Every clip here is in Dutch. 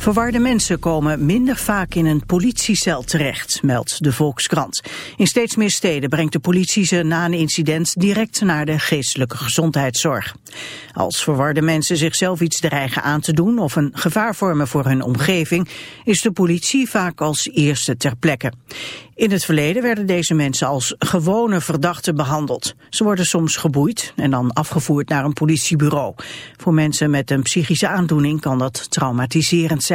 Verwarde mensen komen minder vaak in een politiecel terecht, meldt de Volkskrant. In steeds meer steden brengt de politie ze na een incident direct naar de geestelijke gezondheidszorg. Als verwarde mensen zichzelf iets dreigen aan te doen of een gevaar vormen voor hun omgeving, is de politie vaak als eerste ter plekke. In het verleden werden deze mensen als gewone verdachten behandeld. Ze worden soms geboeid en dan afgevoerd naar een politiebureau. Voor mensen met een psychische aandoening kan dat traumatiserend zijn.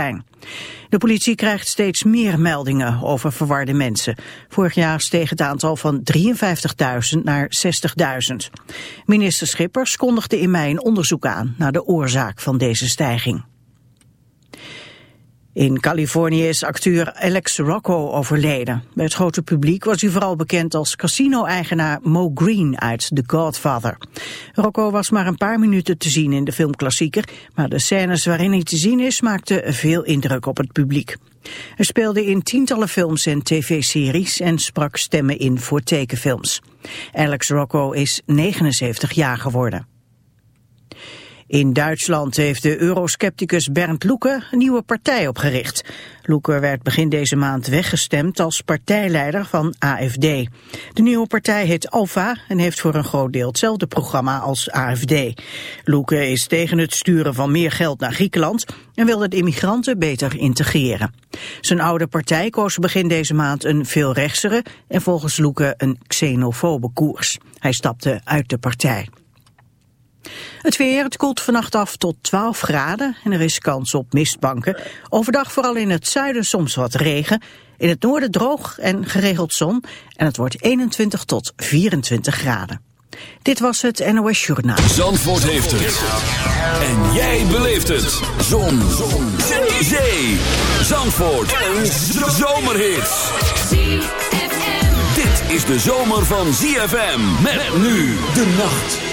De politie krijgt steeds meer meldingen over verwarde mensen. Vorig jaar steeg het aantal van 53.000 naar 60.000. Minister Schippers kondigde in mei een onderzoek aan naar de oorzaak van deze stijging. In Californië is acteur Alex Rocco overleden. Bij het grote publiek was hij vooral bekend als casino-eigenaar Mo Green uit The Godfather. Rocco was maar een paar minuten te zien in de filmklassieker, maar de scènes waarin hij te zien is maakten veel indruk op het publiek. Hij speelde in tientallen films en tv-series en sprak stemmen in voor tekenfilms. Alex Rocco is 79 jaar geworden. In Duitsland heeft de euroscepticus Bernd Loeke een nieuwe partij opgericht. Loeke werd begin deze maand weggestemd als partijleider van AFD. De nieuwe partij heet Alfa en heeft voor een groot deel hetzelfde programma als AFD. Loeke is tegen het sturen van meer geld naar Griekenland en wil de immigranten beter integreren. Zijn oude partij koos begin deze maand een veel rechtsere en volgens Loeke een xenofobe koers. Hij stapte uit de partij. Het weer, het koelt vannacht af tot 12 graden en er is kans op mistbanken. Overdag vooral in het zuiden soms wat regen. In het noorden droog en geregeld zon en het wordt 21 tot 24 graden. Dit was het NOS Journaal. Zandvoort heeft het. En jij beleeft het. Zon. zon. Zee. Zee. Zandvoort. Een zomerhit. Dit is de zomer van ZFM. Met nu de nacht.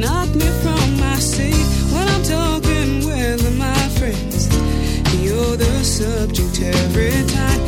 knock me from my seat when I'm talking with my friends. You're the subject every time.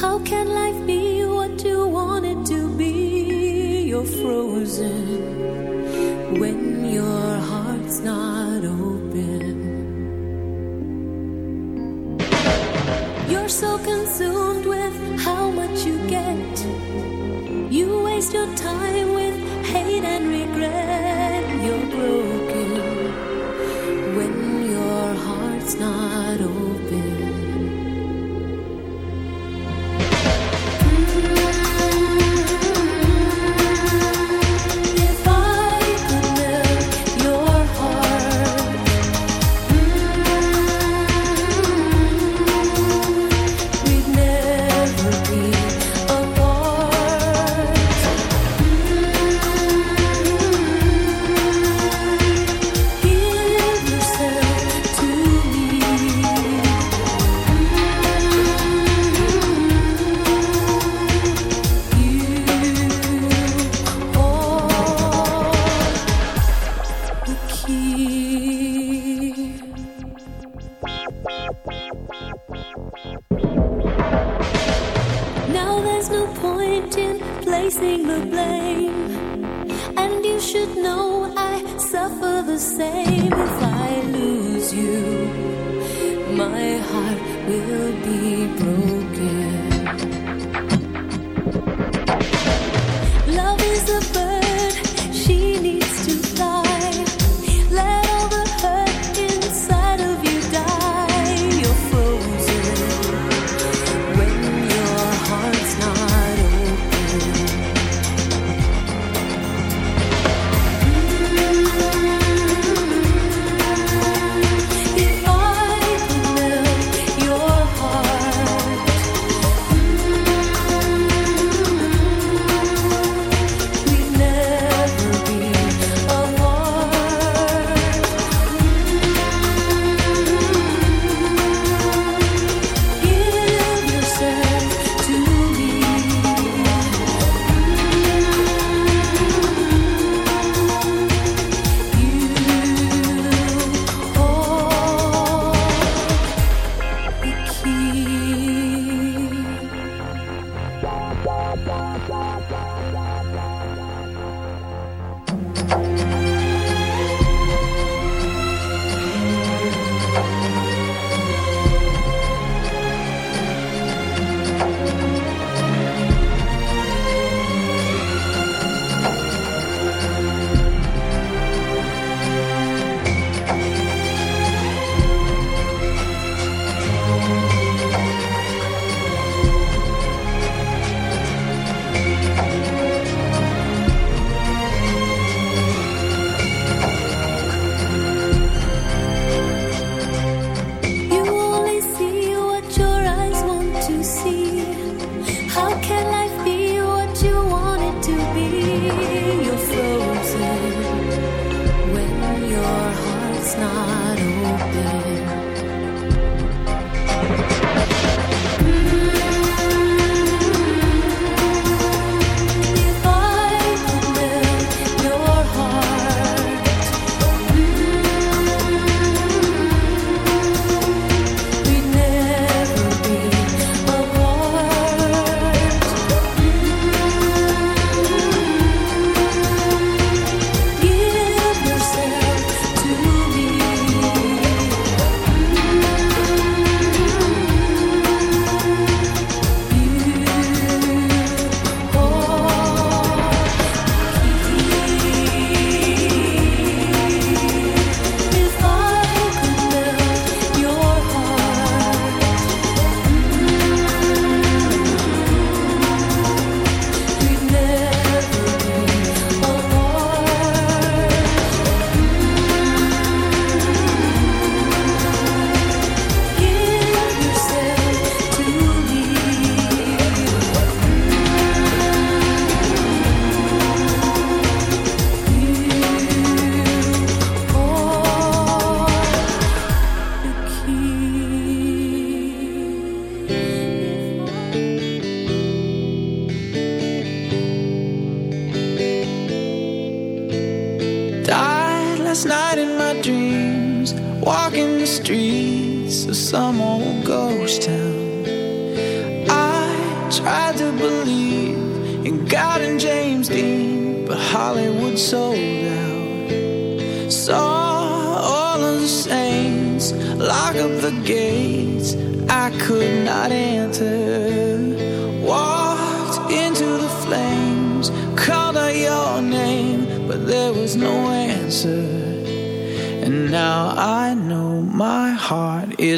How can life be what you want it to be? You're frozen when your heart's not open. You're so consumed with how much you get, you waste your time with.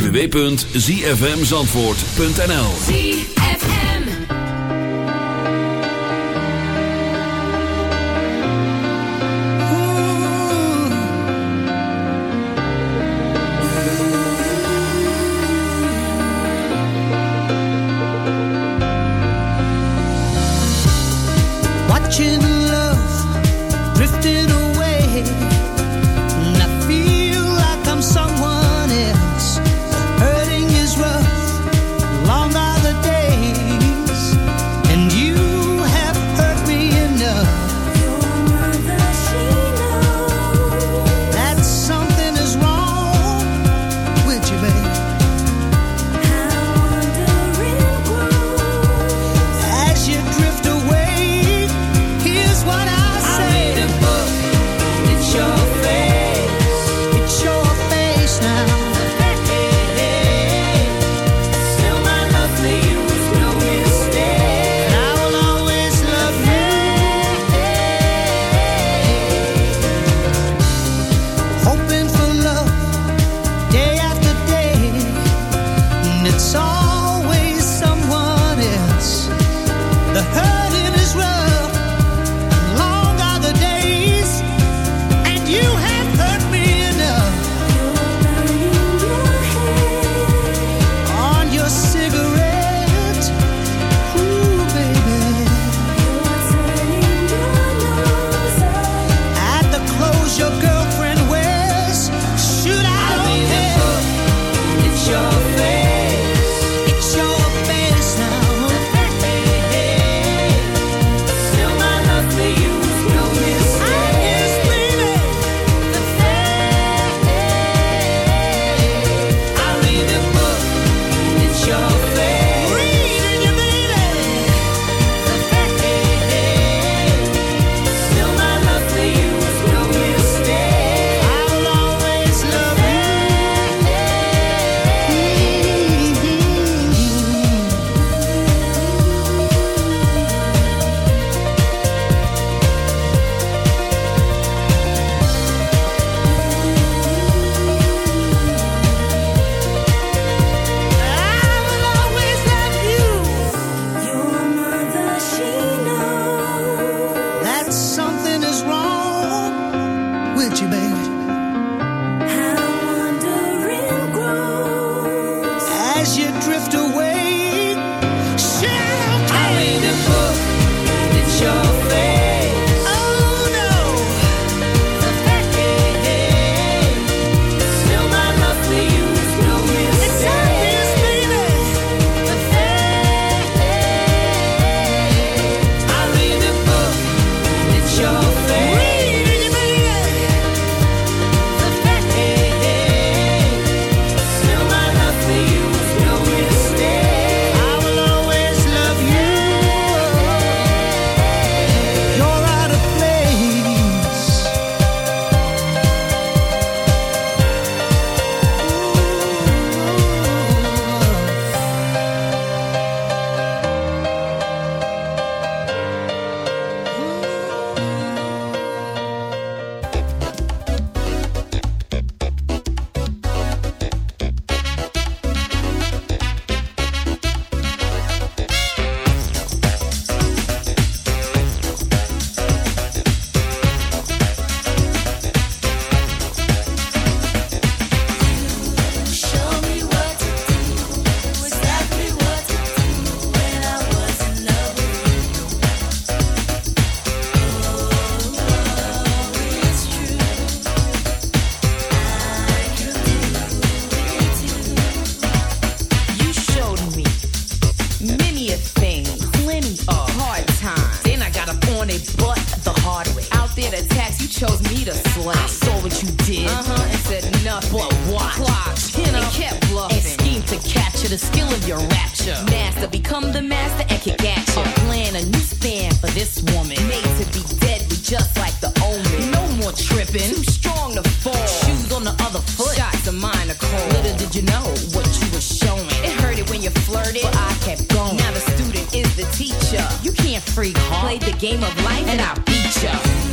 www.zfmzandvoort.nl life and I beat ya.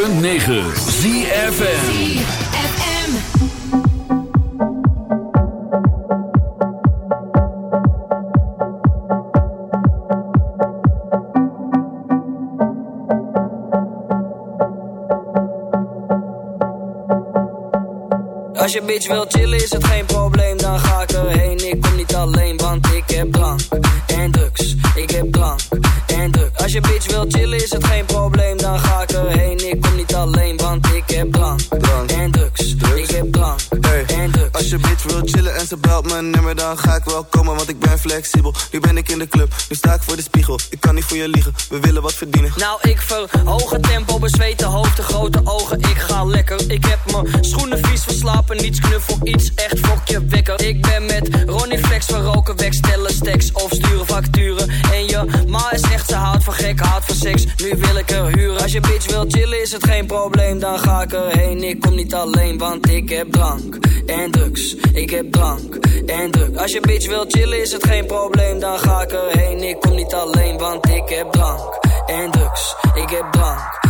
106.9 ZFM. Als je bitch wil chillen is het geen probleem, flexibel. Nu ben ik in de club, nu sta ik voor de spiegel. Ik kan niet voor je liegen, we willen wat verdienen. Nou, ik verhoog het tempo, bezweten hoofd, de grote ogen. Ik ga lekker. Ik heb mijn schoenen vies verslapen, niets knuffel, iets echt Als je bitch wil chillen is het geen probleem, dan ga ik erheen. Ik kom niet alleen, want ik heb drank en drugs. Ik heb drank en drugs. Als je bitch wil chillen is het geen probleem, dan ga ik erheen. Ik kom niet alleen, want ik heb drank en drugs. Ik heb drank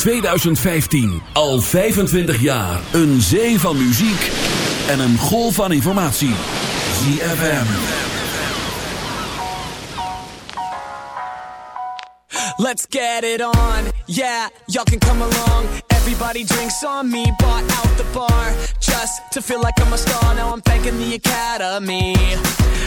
2015. Al 25 jaar. Een zee van muziek en een golf van informatie. ZFM. Let's get it on. Yeah, y'all can come along. Everybody drinks on me. Bought out the bar. Just to feel like I'm a star. Now I'm thanking the academy.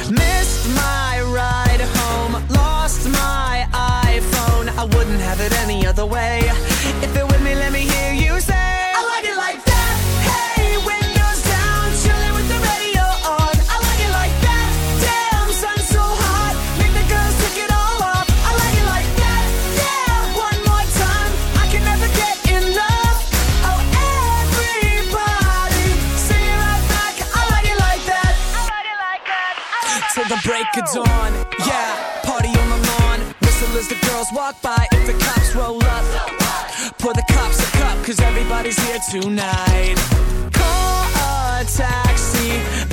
Missed my ride home. Lost my iPhone. I wouldn't have it any other way. If you're with me, let me hear you say, I like it like that. Hey, windows down, chilling with the radio on. I like it like that. Damn, sun so hot, make the girls it all. I like it like that. Yeah, one more time, I can never get enough. Oh, everybody, right back. I like it like that. Till the break of dawn, yeah. Party on the lawn, whistle as the girls walk by. If the cops roll up. Pour the cops a cup, cause everybody's here tonight. Call a taxi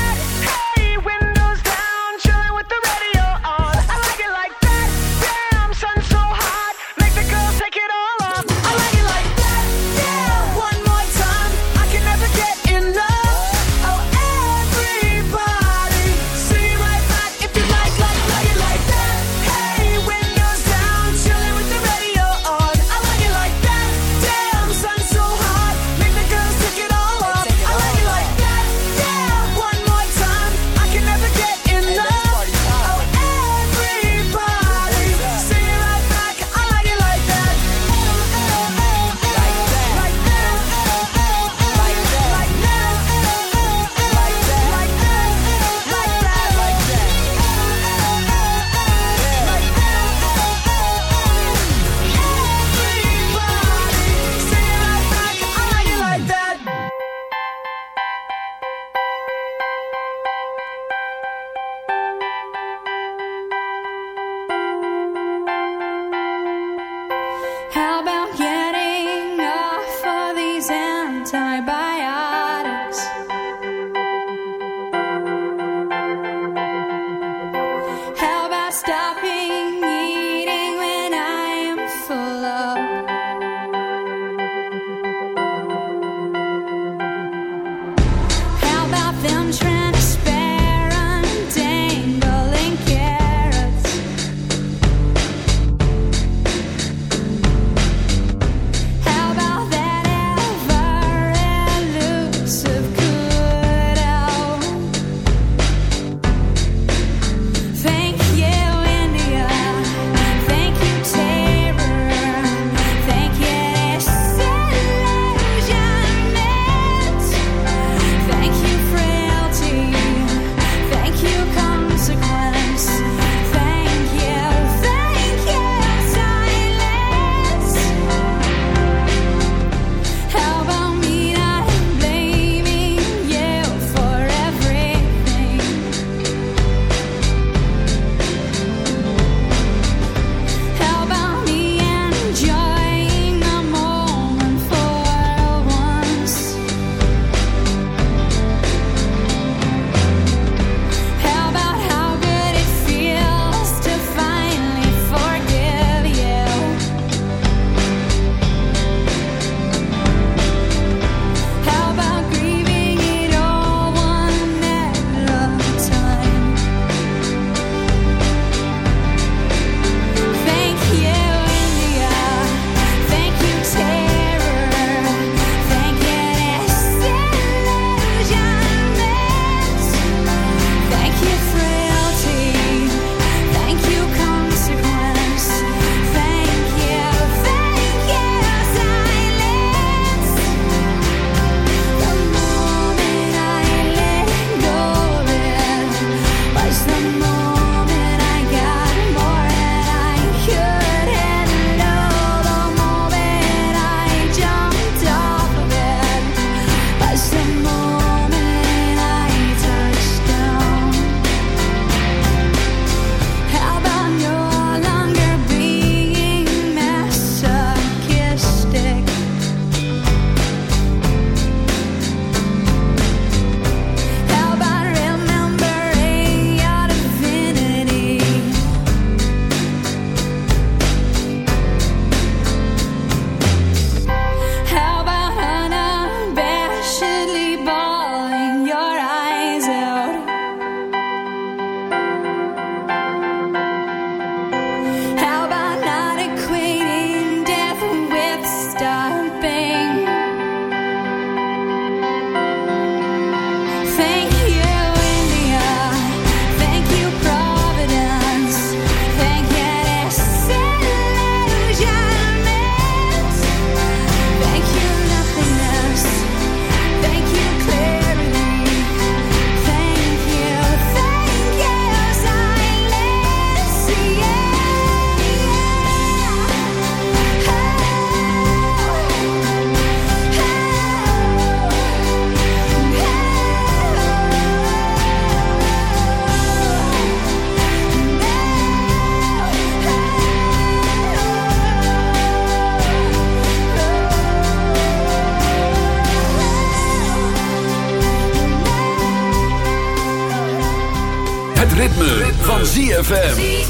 ZFM.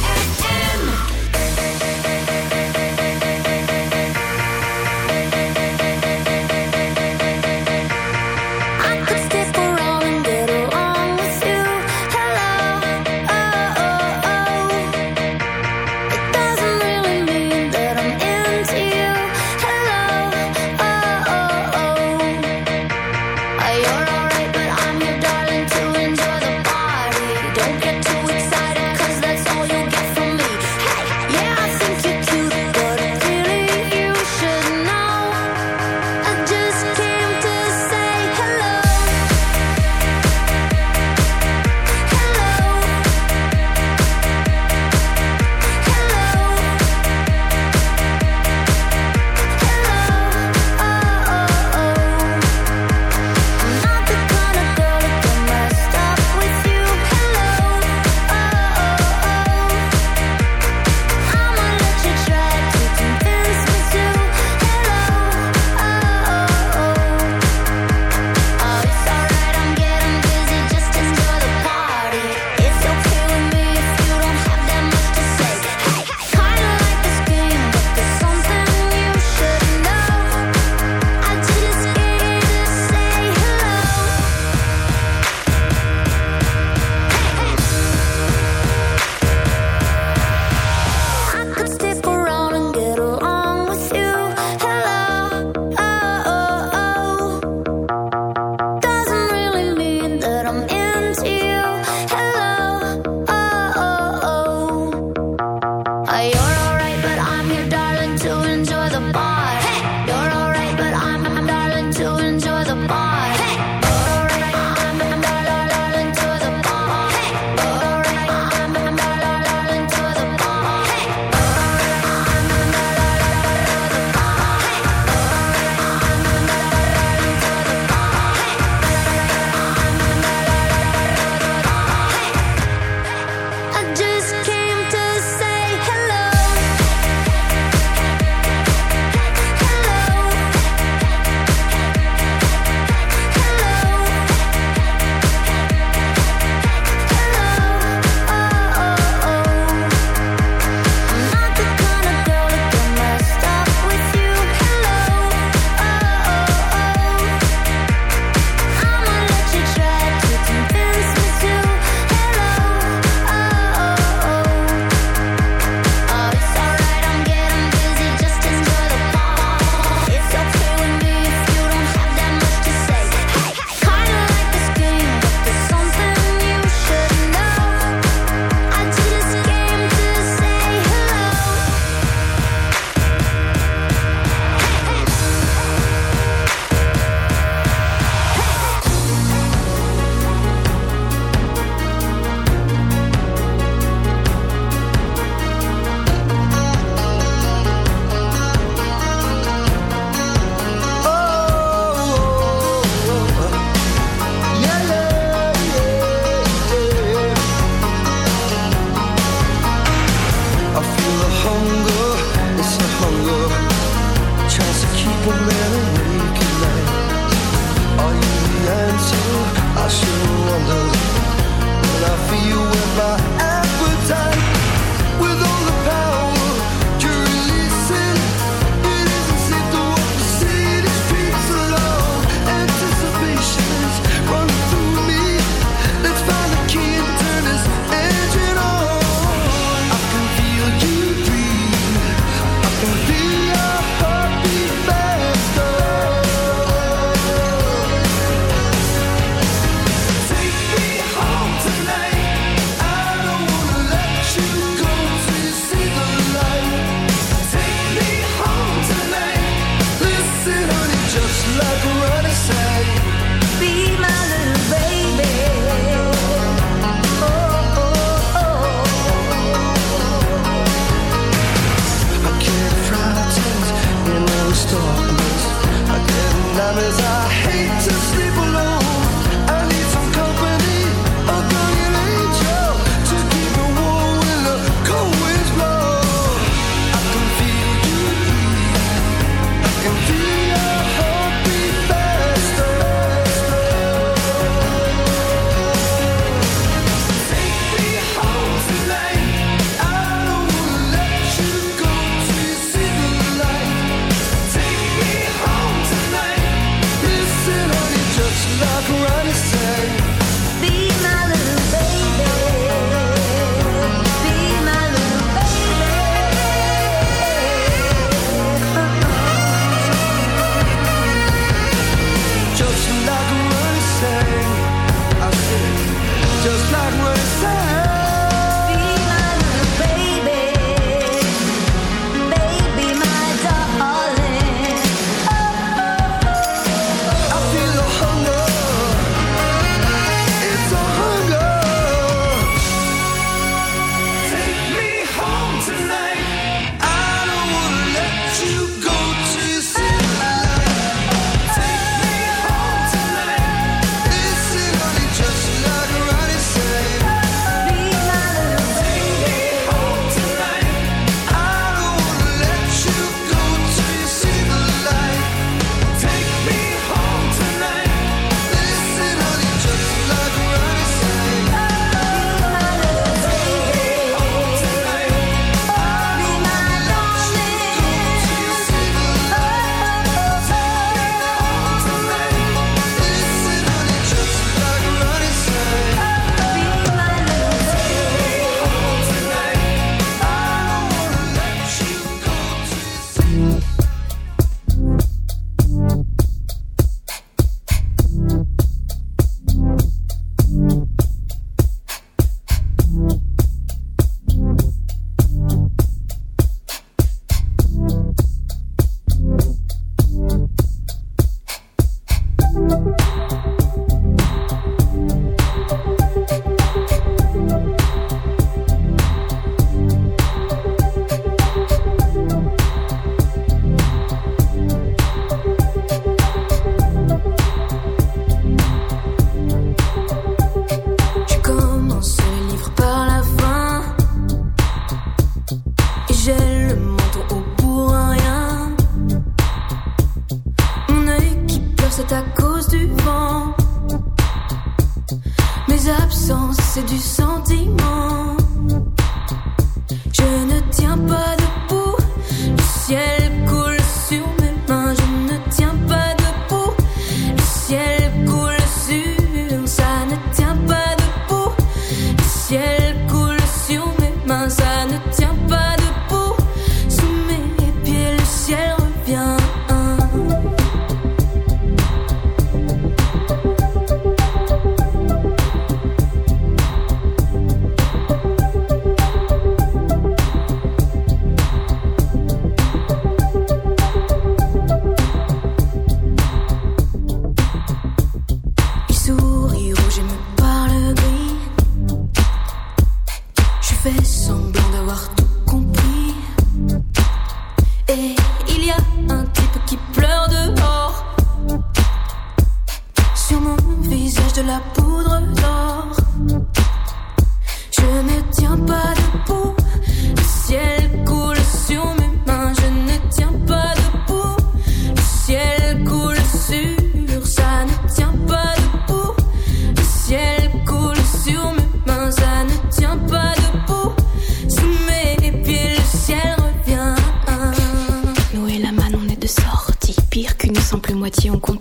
Moitié, on compte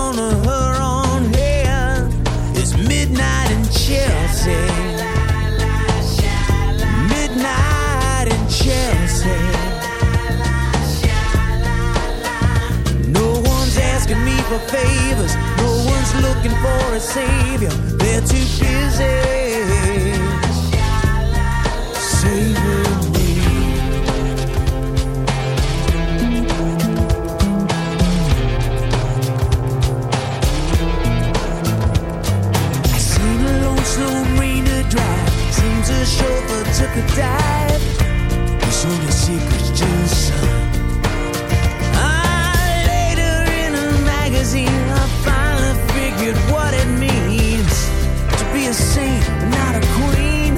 for favors. No one's looking for a savior. They're too busy saving me. I seen a lone slow drive. Seems a chauffeur took a dive. There's only secrets to the sun. Figured what it means to be a saint, not a queen.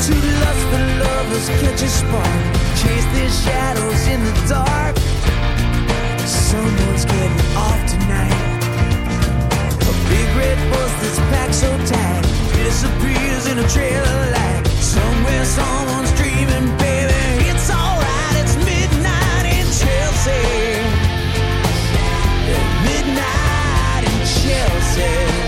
Two lustful lovers catch a spark, chase their shadows in the dark. Someone's getting off tonight. A big red bus that's packed so tight disappears in a trail of light. Somewhere someone's dreaming, baby. It's alright, Chelsea.